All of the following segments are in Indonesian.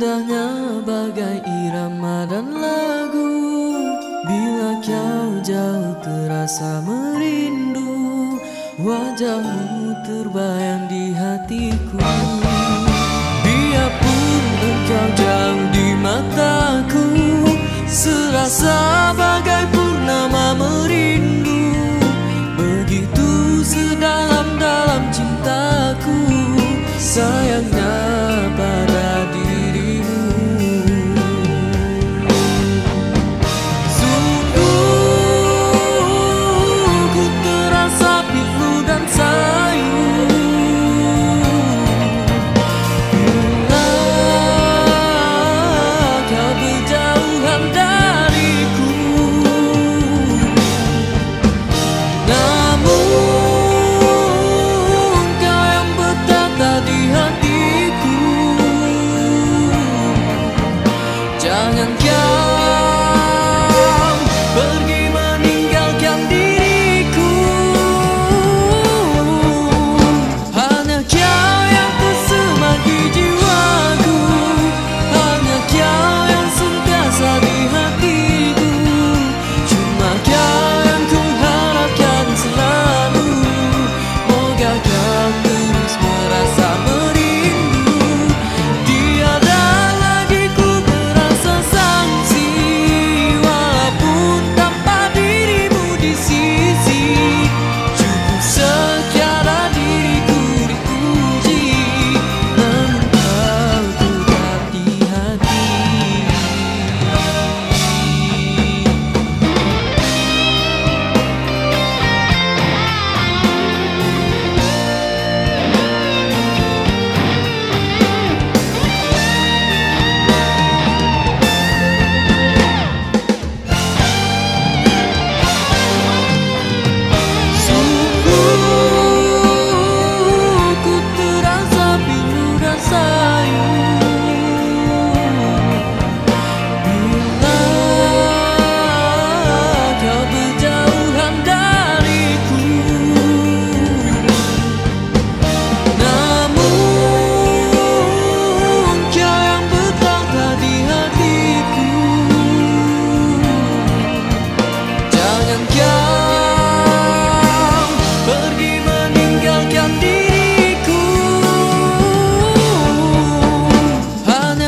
indahnya bagai irama dan lagu. Bila kau jauh terasa merindu Wajahmu terbayang di hatiku.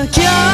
Tokyo